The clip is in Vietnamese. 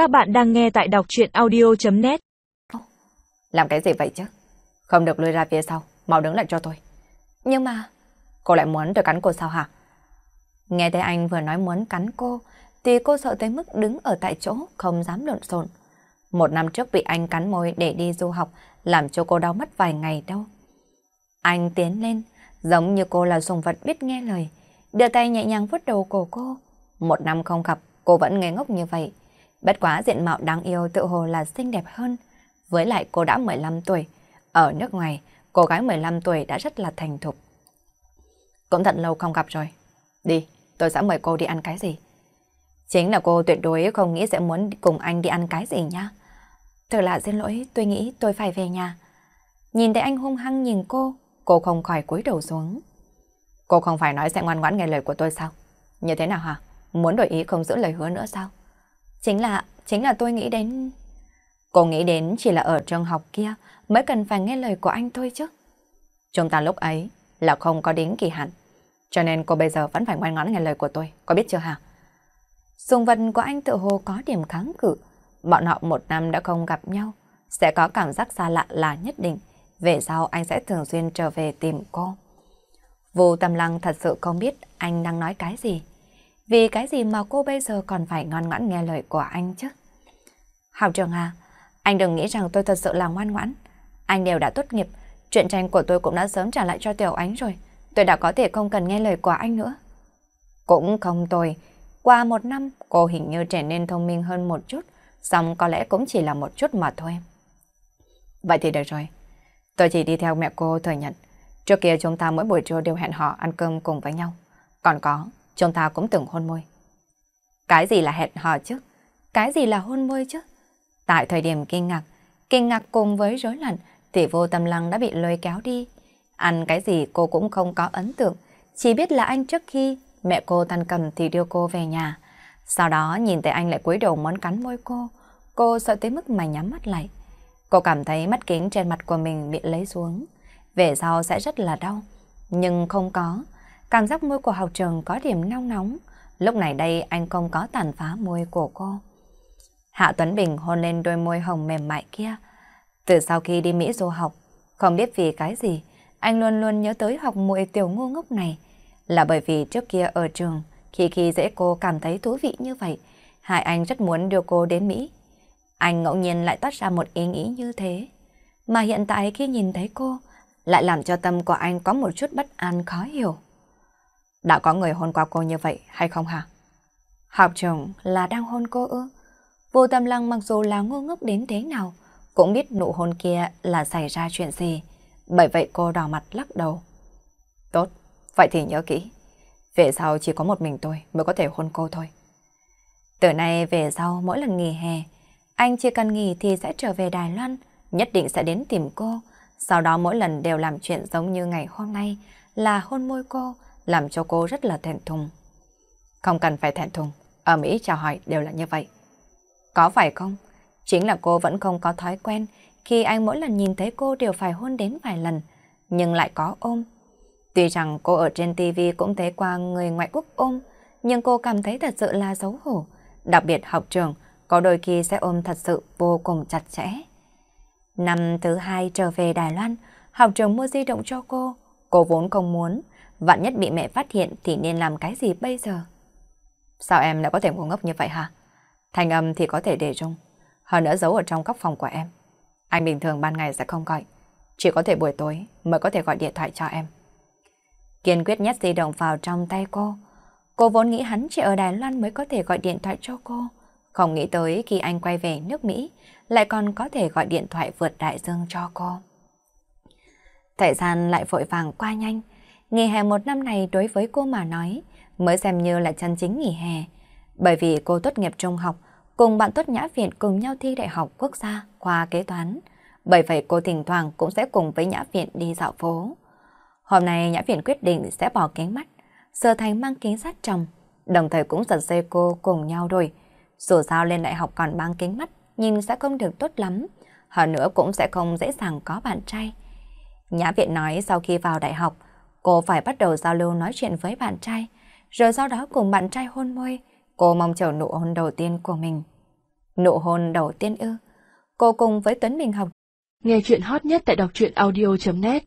Các bạn đang nghe tại đọc chuyện audio.net Làm cái gì vậy chứ? Không được lùi ra phía sau, mau đứng lại cho tôi. Nhưng mà... Cô lại muốn tôi cắn cô sao hả? Nghe thấy anh vừa nói muốn cắn cô, thì cô sợ tới mức đứng ở tại chỗ, không dám lộn xộn. Một năm trước bị anh cắn môi để đi du học, làm cho cô đau mất vài ngày đâu. Anh tiến lên, giống như cô là sùng vật biết nghe lời, đưa tay nhẹ nhàng vuốt đầu cổ cô. Một năm không gặp, cô vẫn ngây ngốc như vậy. Bất quá diện mạo đáng yêu tự hồ là xinh đẹp hơn. Với lại cô đã 15 tuổi. Ở nước ngoài, cô gái 15 tuổi đã rất là thành thục. Cũng thật lâu không gặp rồi. Đi, tôi sẽ mời cô đi ăn cái gì. Chính là cô tuyệt đối không nghĩ sẽ muốn cùng anh đi ăn cái gì nhá. Thật là xin lỗi, tôi nghĩ tôi phải về nhà. Nhìn thấy anh hung hăng nhìn cô, cô không khỏi cúi đầu xuống. Cô không phải nói sẽ ngoan ngoãn nghe lời của tôi sao? Như thế nào hả? Muốn đổi ý không giữ lời hứa nữa sao? Chính là, chính là tôi nghĩ đến... Cô nghĩ đến chỉ là ở trường học kia mới cần phải nghe lời của anh thôi chứ. Chúng ta lúc ấy là không có đến kỳ hạn. Cho nên cô bây giờ vẫn phải ngoan ngoãn nghe lời của tôi, có biết chưa hả? Dùng vật của anh tự hồ có điểm kháng cự. Bọn họ một năm đã không gặp nhau. Sẽ có cảm giác xa lạ là nhất định. Về sau anh sẽ thường xuyên trở về tìm cô. Vô tâm lăng thật sự không biết anh đang nói cái gì. Vì cái gì mà cô bây giờ còn phải ngoan ngoãn nghe lời của anh chứ? Học trường à, anh đừng nghĩ rằng tôi thật sự là ngoan ngoãn. Anh đều đã tốt nghiệp, chuyện tranh của tôi cũng đã sớm trả lại cho Tiểu Ánh rồi. Tôi đã có thể không cần nghe lời của anh nữa. Cũng không tồi. Qua một năm, cô hình như trở nên thông minh hơn một chút, xong có lẽ cũng chỉ là một chút mà thôi. Vậy thì được rồi. Tôi chỉ đi theo mẹ cô thừa nhận. Trước kia chúng ta mỗi buổi trưa đều hẹn họ ăn cơm cùng với nhau. Còn có, chúng ta cũng từng hôn môi. Cái gì là hẹn hò chứ? Cái gì là hôn môi chứ? Tại thời điểm kinh ngạc, kinh ngạc cùng với rối loạn, thì vô tâm lăng đã bị lôi kéo đi. Ăn cái gì cô cũng không có ấn tượng, chỉ biết là anh trước khi mẹ cô tan cầm thì đưa cô về nhà. Sau đó nhìn thấy anh lại cúi đầu muốn cắn môi cô, cô sợ tới mức mà nhắm mắt lại. Cô cảm thấy mắt kính trên mặt của mình bị lấy xuống, về sau sẽ rất là đau, nhưng không có. Cảm giác môi của học trường có điểm nóng nóng. Lúc này đây anh không có tàn phá môi của cô. Hạ Tuấn Bình hôn lên đôi môi hồng mềm mại kia. Từ sau khi đi Mỹ du học, không biết vì cái gì, anh luôn luôn nhớ tới học muội tiểu ngu ngốc này. Là bởi vì trước kia ở trường, khi khi dễ cô cảm thấy thú vị như vậy, hai anh rất muốn đưa cô đến Mỹ. Anh ngẫu nhiên lại toát ra một ý nghĩ như thế. Mà hiện tại khi nhìn thấy cô, lại làm cho tâm của anh có một chút bất an khó hiểu. Đã có người hôn qua cô như vậy hay không hả? Học trường là đang hôn cô ư? Vô tâm lăng mặc dù là ngu ngốc đến thế nào, cũng biết nụ hôn kia là xảy ra chuyện gì. Bởi vậy cô đỏ mặt lắc đầu. Tốt, vậy thì nhớ kỹ. Về sau chỉ có một mình tôi mới có thể hôn cô thôi. Từ nay về sau mỗi lần nghỉ hè, anh chỉ cần nghỉ thì sẽ trở về Đài Loan, nhất định sẽ đến tìm cô. Sau đó mỗi lần đều làm chuyện giống như ngày hôm nay là hôn môi cô, làm cho cô rất là thẹn thùng. Không cần phải thẹn thùng, ở Mỹ chào hỏi đều là như vậy. Có phải không? Chính là cô vẫn không có thói quen khi anh mỗi lần nhìn thấy cô đều phải hôn đến vài lần, nhưng lại có ôm. Tuy rằng cô ở trên TV cũng thấy qua người ngoại quốc ôm, nhưng cô cảm thấy thật sự là xấu hổ. Đặc biệt học trường, có đôi khi sẽ ôm thật sự vô cùng chặt chẽ. Năm thứ hai trở về Đài Loan, học trường mua di động cho cô. Cô vốn không muốn, vạn nhất bị mẹ phát hiện thì nên làm cái gì bây giờ? Sao em lại có thể ngu ngốc như vậy hả? Thành âm thì có thể để rung, hơn nữa giấu ở trong góc phòng của em. Anh bình thường ban ngày sẽ không gọi, chỉ có thể buổi tối mới có thể gọi điện thoại cho em. Kiên quyết nhét di động vào trong tay cô. Cô vốn nghĩ hắn chỉ ở Đài Loan mới có thể gọi điện thoại cho cô. Không nghĩ tới khi anh quay về nước Mỹ, lại còn có thể gọi điện thoại vượt đại dương cho cô. Thời gian lại vội vàng qua nhanh. Nghỉ hè một năm này đối với cô mà nói, mới xem như là chân chính nghỉ hè. Bởi vì cô tốt nghiệp trung học, cùng bạn tốt nhã viện cùng nhau thi đại học quốc gia khoa kế toán. Bởi vậy cô thỉnh thoảng cũng sẽ cùng với nhã viện đi dạo phố. Hôm nay nhã viện quyết định sẽ bỏ kính mắt, sơ Thành mang kính sát trồng, đồng thời cũng giật dây cô cùng nhau rồi. Dù sao lên đại học còn mang kính mắt, nhìn sẽ không được tốt lắm, hơn nữa cũng sẽ không dễ dàng có bạn trai. Nhã viện nói sau khi vào đại học, cô phải bắt đầu giao lưu nói chuyện với bạn trai, rồi sau đó cùng bạn trai hôn môi, cô mong chờ nụ hôn đầu tiên của mình. Nụ hôn đầu tiên ư. Cô cùng với Tuấn Minh Hồng. Nghe chuyện hot nhất tại đọc truyện audio.net